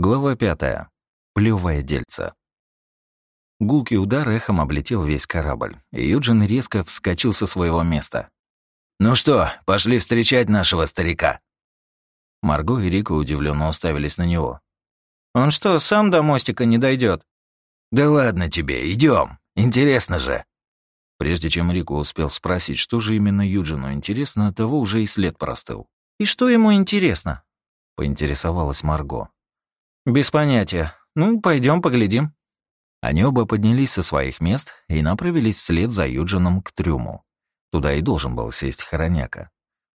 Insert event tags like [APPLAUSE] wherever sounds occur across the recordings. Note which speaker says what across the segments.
Speaker 1: Глава пятая. Плевое дельце. Гулкий удар эхом облетел весь корабль, и Юджин резко вскочил со своего места.
Speaker 2: «Ну что, пошли встречать нашего старика?»
Speaker 1: Марго и Рика удивленно уставились на него.
Speaker 3: «Он что, сам до мостика не дойдет?
Speaker 2: «Да ладно тебе, идем. Интересно же».
Speaker 1: Прежде чем Рико успел спросить, что же именно Юджину интересно, того уже и след простыл.
Speaker 3: «И что ему интересно?»
Speaker 1: — поинтересовалась Марго.
Speaker 3: «Без понятия. Ну, пойдем поглядим».
Speaker 1: Они оба поднялись со своих мест и направились вслед за Юджином к трюму. Туда и должен был сесть Хороняка.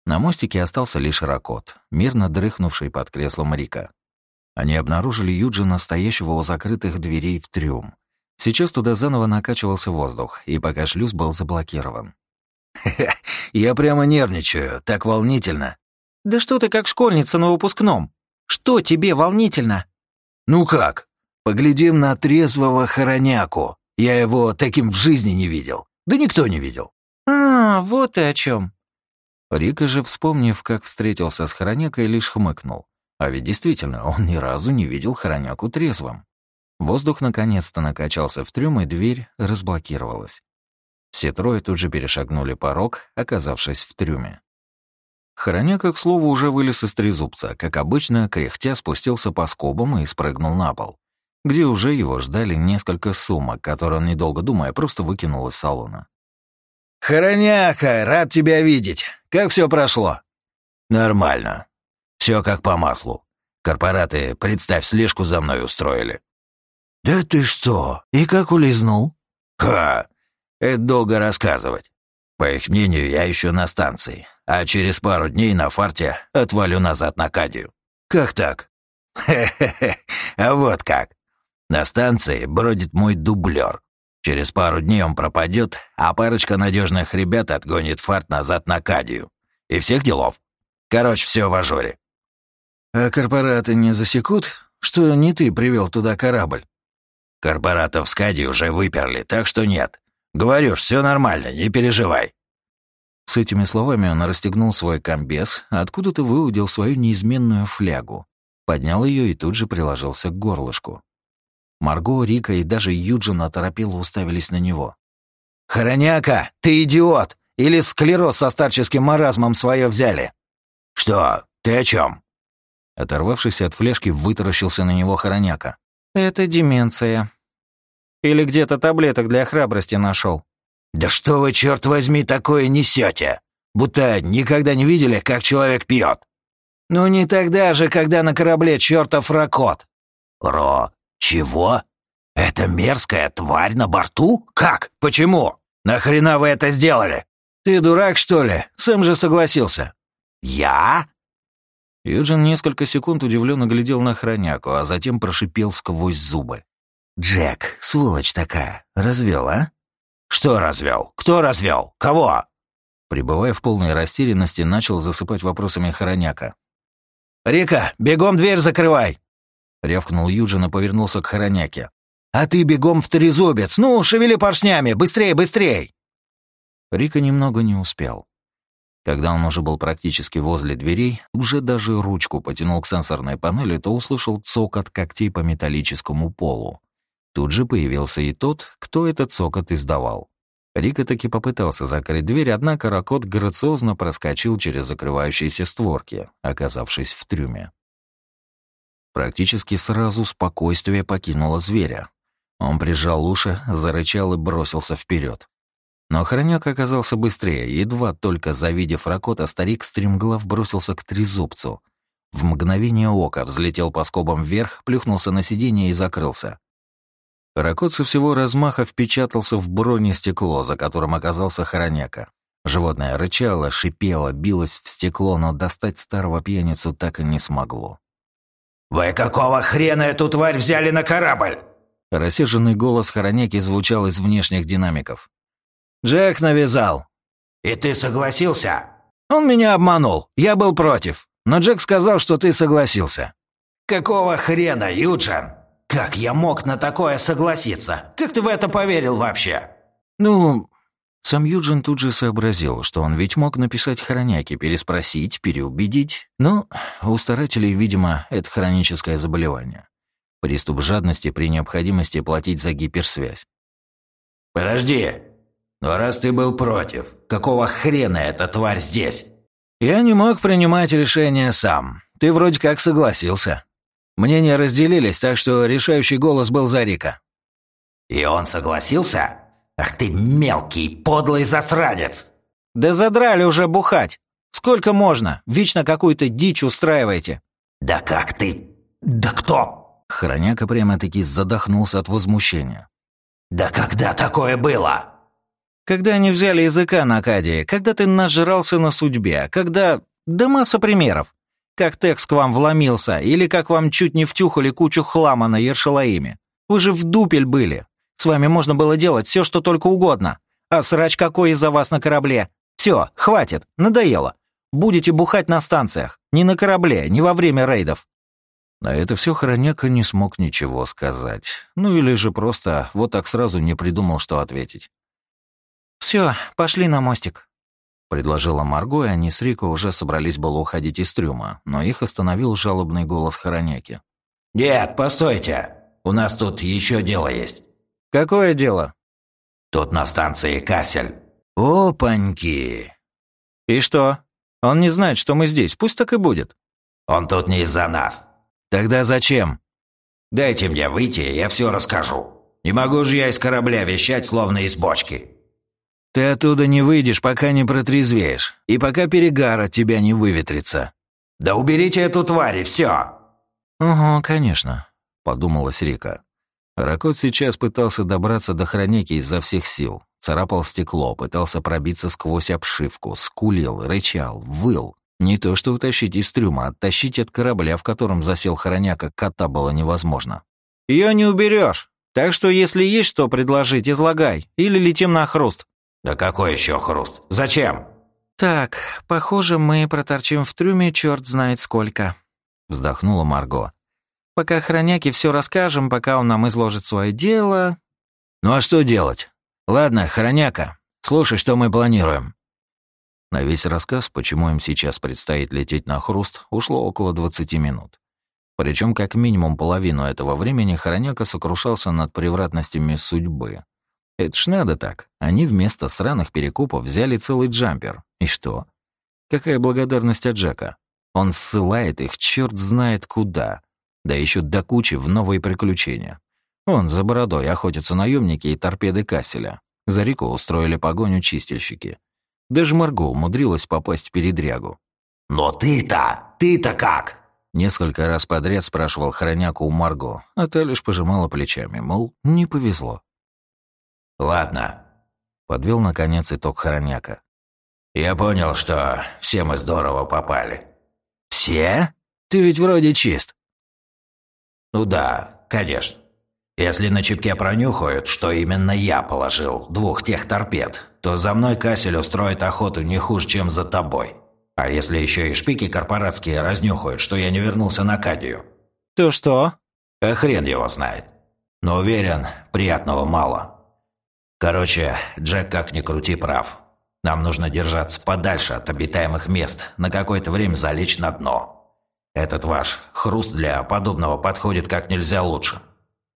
Speaker 1: На мостике остался лишь Ракот, мирно дрыхнувший под креслом Рика. Они обнаружили Юджина, стоящего у закрытых дверей в трюм. Сейчас туда заново накачивался воздух, и пока шлюз был заблокирован. [LAUGHS]
Speaker 2: я прямо нервничаю, так волнительно».
Speaker 3: «Да что ты как школьница на выпускном? Что тебе волнительно?»
Speaker 2: «Ну как? Поглядим на трезвого хороняку. Я его таким в жизни не видел. Да никто не видел».
Speaker 3: «А, вот и о чем.
Speaker 1: Рика же, вспомнив, как встретился с хоронякой, лишь хмыкнул. А ведь действительно, он ни разу не видел хороняку трезвым. Воздух наконец-то накачался в трюм, и дверь разблокировалась. Все трое тут же перешагнули порог, оказавшись в трюме. Хороняка, к слову, уже вылез из трезубца, как обычно, кряхтя спустился по скобам и спрыгнул на пол, где уже его ждали несколько сумок, которые он, недолго думая, просто выкинул из салона.
Speaker 2: «Хороняка, рад тебя видеть. Как все прошло?» «Нормально. Все как по маслу. Корпораты, представь, слежку за мной устроили». «Да ты что? И как улизнул?» «Ха! Это долго рассказывать. По их мнению, я еще на станции, а через пару дней на фарте отвалю назад на Кадию. Как так? Хе-хе-хе, а вот как. На станции бродит мой дублер. Через пару дней он пропадет, а парочка надежных ребят отгонит фарт назад на Кадию. И всех делов. Короче, все в ажуре. А корпораты не засекут, что не ты привел туда корабль? Корпоратов с Кади уже выперли, так что нет. Говорю ж, все нормально, не переживай.
Speaker 1: С этими словами он расстегнул свой комбез, откуда-то выудил свою неизменную флягу, поднял ее и тут же приложился к горлышку. Марго, Рика и даже Юджин оторопело уставились на него.
Speaker 2: «Хороняка, ты идиот! Или склероз со старческим маразмом свое взяли?» «Что? Ты о чем?
Speaker 1: Оторвавшись от флешки, вытаращился на него Хороняка.
Speaker 3: «Это деменция. Или где-то таблеток для храбрости нашел.
Speaker 2: «Да что вы, черт возьми, такое несете? Будто никогда не видели, как человек пьет. Ну не тогда же, когда на корабле чертов ракот. Ро, чего? Это мерзкая тварь на борту? Как? Почему? Нахрена вы это сделали? Ты дурак, что ли? Сам же согласился. Я?
Speaker 1: Юджин несколько секунд удивленно глядел на хроняку, а затем прошипел сквозь зубы.
Speaker 2: «Джек, сволочь такая, развел, а?» «Что развел? Кто развел? Кого?»
Speaker 1: Прибывая в полной растерянности, начал засыпать вопросами Хороняка.
Speaker 2: «Рика, бегом дверь закрывай!»
Speaker 1: Рявкнул Юджин и повернулся к Хороняке.
Speaker 2: «А ты бегом в трезубец! Ну, шевели поршнями! Быстрей, быстрей!»
Speaker 1: Рика немного не успел. Когда он уже был практически возле дверей, уже даже ручку потянул к сенсорной панели, то услышал цокот когтей по металлическому полу. Тут же появился и тот, кто этот цокот издавал. Рика таки попытался закрыть дверь, однако Ракот грациозно проскочил через закрывающиеся створки, оказавшись в трюме. Практически сразу спокойствие покинуло зверя. Он прижал уши, зарычал и бросился вперед. Но хроняк оказался быстрее, едва только завидев Ракота, старик стремглав бросился к трезубцу. В мгновение ока взлетел по скобам вверх, плюхнулся на сиденье и закрылся. Ракот со всего размаха впечатался в бронестекло, за которым оказался хороняка. Животное рычало, шипело, билось в стекло, но достать старого пьяницу так и не смогло.
Speaker 2: «Вы какого хрена эту тварь взяли на корабль?»
Speaker 1: Рассерженный голос хороняки звучал из внешних динамиков.
Speaker 2: «Джек навязал». «И ты согласился?» «Он меня обманул. Я был против. Но Джек сказал, что ты согласился». «Какого хрена, Юджин?» «Как я мог на такое согласиться? Как ты в это поверил вообще?»
Speaker 1: «Ну...» Сам Юджин тут же сообразил, что он ведь мог написать хроняки, переспросить, переубедить. Но у старателей, видимо, это хроническое заболевание. Приступ жадности при необходимости платить за гиперсвязь.
Speaker 2: «Подожди! Но раз ты был против, какого хрена эта тварь здесь?»
Speaker 3: «Я не мог принимать решение сам. Ты вроде как согласился. Мнения разделились, так что решающий голос был за Рика».
Speaker 2: «И он согласился? Ах ты мелкий, подлый засранец!»
Speaker 3: «Да задрали уже бухать! Сколько можно? Вечно какую-то дичь устраиваете!»
Speaker 2: «Да как ты? Да кто?»
Speaker 1: Хроняка прямо-таки задохнулся от возмущения.
Speaker 2: «Да когда такое было?»
Speaker 3: Когда они взяли языка на Акадии, когда ты нажрался на судьбе, когда... Да масса примеров. Как Текс к вам вломился, или как вам чуть не втюхали кучу хлама на Ершалаиме. Вы же в дупель были. С вами можно было делать все, что только угодно. А срач какой из-за вас на корабле? Все, хватит, надоело. Будете бухать на станциях. Не на корабле, не во время рейдов.
Speaker 1: На это все Хроняка не смог ничего сказать. Ну или же просто вот так сразу не придумал, что ответить.
Speaker 3: «Все, пошли на мостик», —
Speaker 1: предложила Марго, и они с Рико уже собрались было уходить из трюма, но их остановил жалобный голос Хороняки.
Speaker 2: «Нет, постойте! У нас тут еще дело есть».
Speaker 3: «Какое дело?»
Speaker 2: «Тут на станции Кассель».
Speaker 3: «Опаньки!» «И что? Он не знает, что мы здесь, пусть так и будет».
Speaker 2: «Он тут не из-за нас».
Speaker 3: «Тогда зачем?»
Speaker 2: «Дайте мне выйти, я все расскажу. Не могу же я из корабля вещать, словно из бочки».
Speaker 3: Ты оттуда не выйдешь, пока не протрезвеешь, и пока перегар от тебя не выветрится».
Speaker 2: «Да уберите эту тварь, и все!»
Speaker 1: «Угу, конечно», — подумалась Рика. Ракот сейчас пытался добраться до хроники изо всех сил. Царапал стекло, пытался пробиться сквозь обшивку, скулил, рычал, выл. Не то что утащить из трюма, оттащить от корабля, в котором засел хроняка, кота было невозможно.
Speaker 3: Ее не уберешь. Так что если есть что предложить, излагай. Или летим на хруст.
Speaker 2: «Да какой еще хруст? Зачем?»
Speaker 3: «Так, похоже, мы проторчим в трюме черт знает сколько», — вздохнула Марго. «Пока хроняки все расскажем, пока он нам изложит свое дело...»
Speaker 1: «Ну а что делать? Ладно, хроняка, слушай, что мы планируем». На весь рассказ, почему им сейчас предстоит лететь на хруст, ушло около 20 минут. Причем как минимум половину этого времени Хороняка сокрушался над превратностями судьбы, это ж надо так. Они вместо сраных перекупов взяли целый джампер. И что? Какая благодарность от Джека? Он ссылает их черт знает куда. Да еще до кучи в новые приключения. Он за бородой охотятся наемники и торпеды Касселя. За реку устроили погоню чистильщики. Даже Марго умудрилась попасть в передрягу.
Speaker 2: «Но ты-то, ты-то как?»
Speaker 1: Несколько раз подряд спрашивал хроняку у Марго, а та лишь пожимала плечами, мол, не повезло.
Speaker 2: «Ладно», —
Speaker 1: подвел наконец итог Хороняка.
Speaker 2: «Я понял, что все мы здорово попали».
Speaker 3: «Все? Ты ведь вроде чист».
Speaker 2: «Ну да, конечно. Если на чипке пронюхают, что именно я положил двух тех торпед, то за мной Кассель устроит охоту не хуже, чем за тобой. А если еще и шпики корпоратские разнюхают, что я не вернулся на Кадию?»
Speaker 3: «То что?»
Speaker 2: «А хрен его знает. Но уверен, приятного мало». Короче, Джек как ни крути прав. Нам нужно держаться подальше от обитаемых мест, на какое-то время залечь на дно. Этот ваш хруст для подобного подходит как нельзя лучше.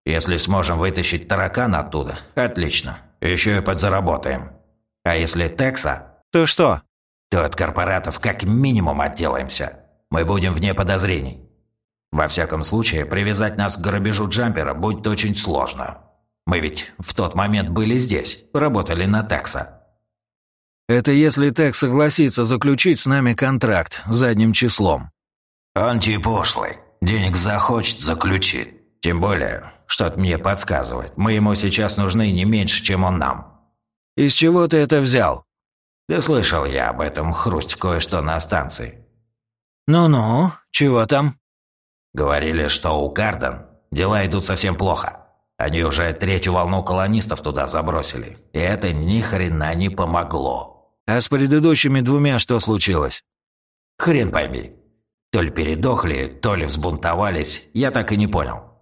Speaker 2: Если сможем вытащить таракана оттуда, отлично. Еще и подзаработаем. А если Текса...
Speaker 3: То что?
Speaker 2: То от корпоратов как минимум отделаемся. Мы будем вне подозрений. Во всяком случае, привязать нас к грабежу джампера будет очень сложно. Мы ведь в тот момент были здесь, работали на Текса».
Speaker 3: «Это если Текс согласится заключить с нами контракт задним числом».
Speaker 2: «Он тип пошлый. Денег захочет, заключит. Тем более, что-то мне подсказывает. Мы ему сейчас нужны не меньше, чем он нам».
Speaker 3: «Из чего ты это взял?»
Speaker 2: «Да слышал я об этом хрусть кое-что на станции».
Speaker 3: «Ну-ну, чего там?»
Speaker 2: «Говорили, что у Карден дела идут совсем плохо. Они уже третью волну колонистов туда забросили. И это ни хрена не помогло.
Speaker 3: А с предыдущими двумя что случилось?
Speaker 2: Хрен пойми. То ли передохли, то ли взбунтовались, я так и не понял.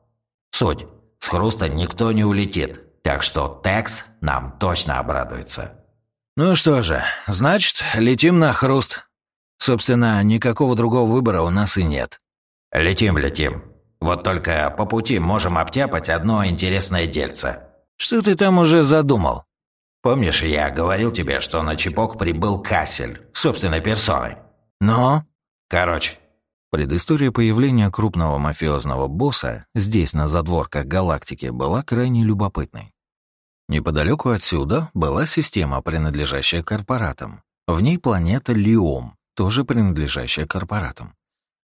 Speaker 2: Суть. С хруста никто не улетит, так что Текс нам точно обрадуется.
Speaker 3: Ну что же, значит, летим на хруст. Собственно, никакого другого выбора у нас и нет.
Speaker 2: Летим, летим. Вот только по пути можем обтяпать одно интересное дельце.
Speaker 3: Что ты там уже задумал?
Speaker 2: Помнишь, я говорил тебе, что на Чипок прибыл Кассель, собственной персоной?
Speaker 3: Но?
Speaker 2: Короче.
Speaker 1: Предыстория появления крупного мафиозного босса здесь, на задворках галактики, была крайне любопытной. Неподалеку отсюда была система, принадлежащая корпоратам. В ней планета Лиом, тоже принадлежащая корпоратам.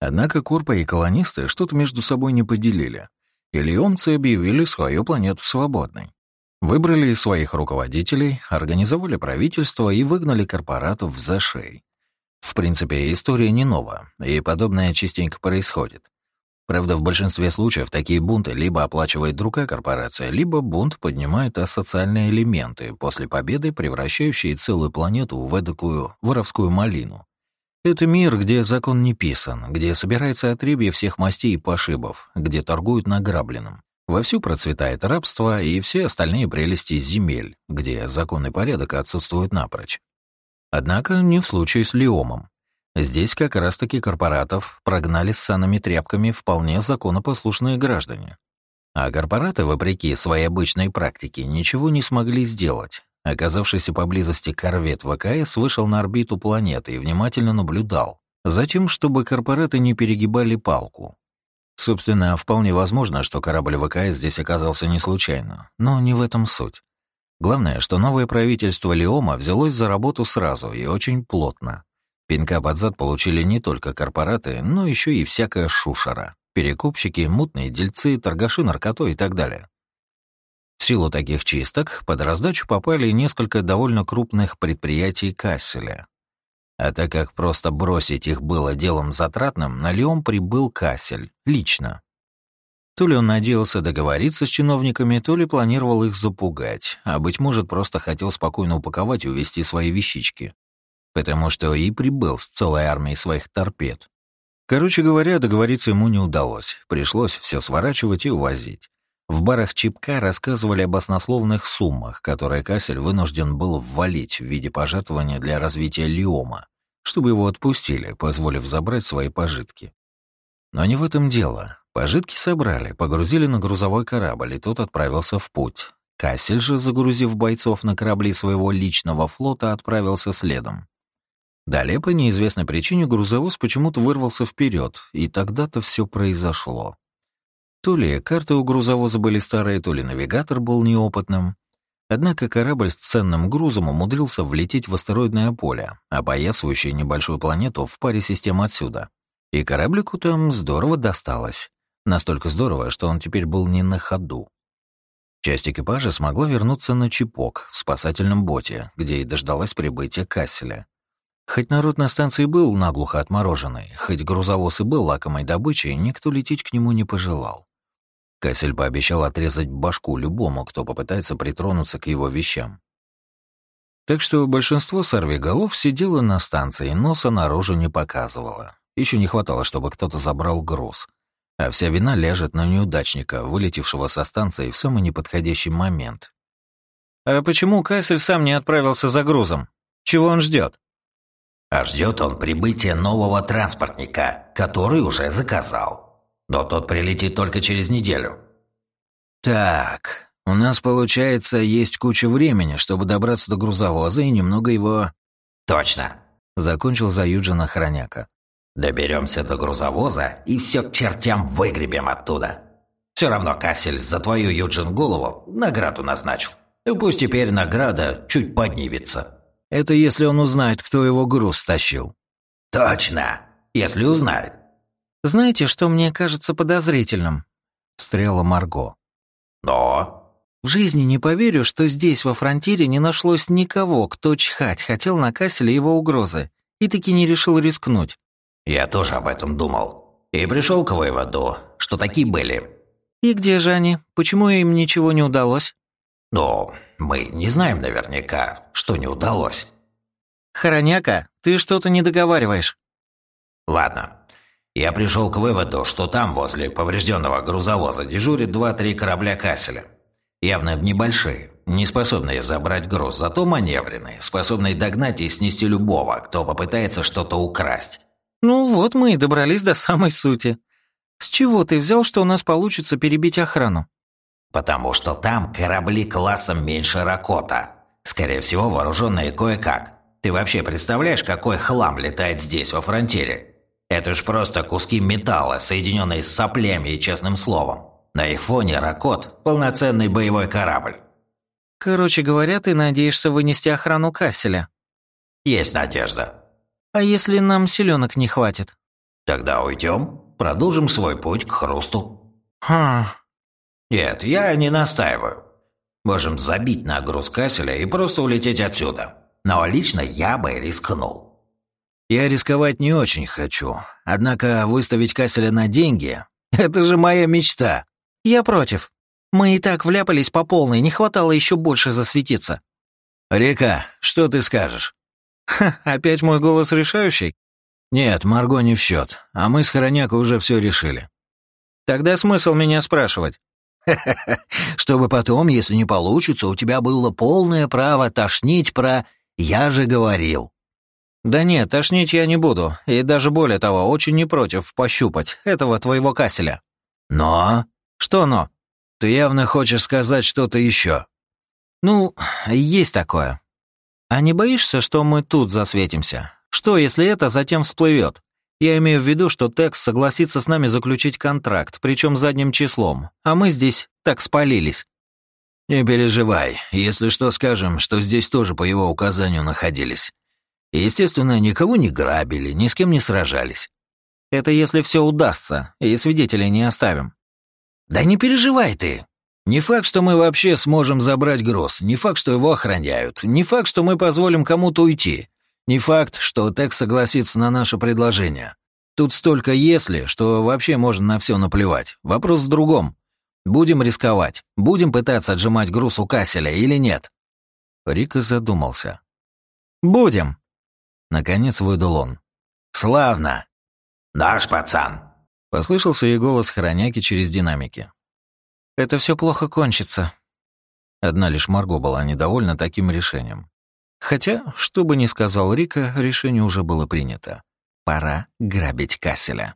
Speaker 1: Однако Корпа и колонисты что-то между собой не поделили, и лиомцы объявили свою планету свободной. Выбрали из своих руководителей, организовали правительство и выгнали корпоратов в зашей. В принципе, история не нова, и подобное частенько происходит. Правда, в большинстве случаев такие бунты либо оплачивает другая корпорация, либо бунт поднимает асоциальные элементы, после победы превращающие целую планету в эдакую воровскую малину. Это мир, где закон не писан, где собирается отребье всех мастей и пошибов, где торгуют награбленным. Вовсю процветает рабство и все остальные прелести земель, где законный порядок отсутствует напрочь. Однако не в случае с Леомом. Здесь как раз-таки корпоратов прогнали с санными тряпками вполне законопослушные граждане. А корпораты, вопреки своей обычной практике, ничего не смогли сделать. Оказавшийся поблизости корвет ВКС вышел на орбиту планеты и внимательно наблюдал. Затем, чтобы корпораты не перегибали палку, Собственно, вполне возможно, что корабль ВКС здесь оказался не случайно, но не в этом суть. Главное, что новое правительство Леома взялось за работу сразу и очень плотно. Пинка под зад получили не только корпораты, но еще и всякая шушера. Перекупщики, мутные дельцы, торгаши наркотой и так далее. В силу таких чисток под раздачу попали несколько довольно крупных предприятий Касселя, а так как просто бросить их было делом затратным, на Леон прибыл Кассель, лично. То ли он надеялся договориться с чиновниками, то ли планировал их запугать, а, быть может, просто хотел спокойно упаковать и увезти свои вещички. Потому что и прибыл с целой армией своих торпед. Короче говоря, договориться ему не удалось. Пришлось все сворачивать и увозить. В барах Чипка рассказывали об баснословных суммах, которые Кассель вынужден был ввалить в виде пожертвования для развития Лиома чтобы его отпустили, позволив забрать свои пожитки. Но не в этом дело. Пожитки собрали, погрузили на грузовой корабль, и тот отправился в путь. Кассель же, загрузив бойцов на корабли своего личного флота, отправился следом. Далее, по неизвестной причине, грузовоз почему-то вырвался вперед, и тогда-то все произошло. То ли карты у грузовоза были старые, то ли навигатор был неопытным. Однако корабль с ценным грузом умудрился влететь в астероидное поле, опоясывающее небольшую планету в паре систем отсюда. И кораблику там здорово досталось. Настолько здорово, что он теперь был не на ходу. Часть экипажа смогла вернуться на Чипок в спасательном боте, где и дождалась прибытия Касселя. Хоть народ на станции был наглухо отмороженный, хоть грузовоз и был лакомой добычей, никто лететь к нему не пожелал. Кассель пообещал отрезать башку любому, кто попытается притронуться к его вещам. Так что большинство сорвиголов сидело на станции, носа наружу не показывало. Еще не хватало, чтобы кто-то забрал груз. А вся вина ляжет на неудачника, вылетевшего со станции в самый неподходящий момент.
Speaker 3: «А почему Кассель сам не отправился за грузом? Чего он ждет?
Speaker 2: «А ждет он прибытия нового транспортника, который уже заказал», но тот прилетит только через неделю.
Speaker 3: Так, у нас, получается, есть куча времени, чтобы добраться до грузовоза и немного его...
Speaker 2: Точно.
Speaker 3: Закончил за Юджина Хроняка.
Speaker 2: Доберемся до грузовоза и все к чертям выгребем оттуда. Все равно Кассель за твою Юджин голову награду назначил. И пусть теперь награда чуть поднимется.
Speaker 3: Это если он узнает, кто его груз стащил.
Speaker 2: Точно, если узнает.
Speaker 3: «Знаете, что мне кажется подозрительным?» — встряла Марго.
Speaker 2: «Но?»
Speaker 3: «В жизни не поверю, что здесь, во фронтире, не нашлось никого, кто чхать хотел на Касселе его угрозы, и таки не решил рискнуть».
Speaker 2: «Я тоже об этом думал. И пришел к выводу, что такие были».
Speaker 3: «И где же они? Почему им ничего не удалось?»
Speaker 2: «Ну, мы не знаем наверняка, что не удалось».
Speaker 3: «Хороняка, ты что-то не договариваешь».
Speaker 2: «Ладно, я пришел к выводу, что там, возле поврежденного грузовоза, дежурит два-три корабля Касселя. Явно небольшие, не способные забрать груз, зато маневренные, способные догнать и снести любого, кто попытается что-то украсть.
Speaker 3: Ну вот мы и добрались до самой сути. «С чего ты взял, что у нас получится перебить охрану?»
Speaker 2: «Потому что там корабли классом меньше Ракота. Скорее всего, вооруженные кое-как. Ты вообще представляешь, какой хлам летает здесь, во фронтире? Это ж просто куски металла, соединенные с соплями и честным словом. На их фоне Ракот – полноценный боевой корабль».
Speaker 3: «Короче говоря, ты надеешься вынести охрану Касселя?»
Speaker 2: «Есть надежда».
Speaker 3: «А если нам селенок не хватит?»
Speaker 2: «Тогда уйдем, продолжим свой путь к хрусту».
Speaker 3: «Хм...»
Speaker 2: «Нет, я не настаиваю. Можем забить на груз Касселя и просто улететь отсюда. Но лично я бы рискнул».
Speaker 1: «Я рисковать не очень хочу. Однако выставить Касселя на деньги – это же моя мечта».
Speaker 3: «Я против. Мы и так вляпались по полной, не хватало еще больше засветиться».
Speaker 1: «Река, что ты скажешь?»
Speaker 3: «Ха, опять мой голос решающий?»
Speaker 1: «Нет, Марго не в счет, а мы с Хоронякой уже все решили».
Speaker 3: «Тогда смысл меня спрашивать?» [LAUGHS]
Speaker 1: Чтобы потом, если не получится, у тебя было полное право тошнить про «я же говорил».
Speaker 3: «Да нет, тошнить я не буду, и даже более того, очень не против пощупать этого твоего касселя».
Speaker 1: «Но...»
Speaker 3: «Что «но»?»
Speaker 1: Ты явно хочешь сказать что-то еще.
Speaker 3: Ну, есть такое. А не боишься, что мы тут засветимся? Что, если это затем всплывет? Я имею в виду, что Текс согласится с нами заключить контракт, причем задним числом, а мы здесь так спалились.
Speaker 1: Не переживай, если что, скажем, что здесь тоже по его указанию находились. Естественно, никого не грабили, ни с кем не сражались.
Speaker 3: Это если все удастся, и свидетелей не оставим.
Speaker 1: «Да не переживай ты. Не факт, что мы вообще сможем забрать груз, не факт, что его охраняют, не факт, что мы позволим кому-то уйти, не факт, что Тек согласится на наше предложение. Тут столько «если», что вообще можно на все наплевать. Вопрос в другом. Будем рисковать, будем пытаться отжимать груз у Касселя или нет?»
Speaker 3: Рика задумался. «Будем», — наконец выдал он.
Speaker 1: «Славно!»
Speaker 2: «Наш пацан!»
Speaker 1: Послышался ей голос хроняки через динамики.
Speaker 3: «Это все плохо кончится».
Speaker 1: Одна лишь Марго была недовольна таким решением. Хотя, что бы ни сказал Рика, решение уже было принято. Пора грабить Касселя.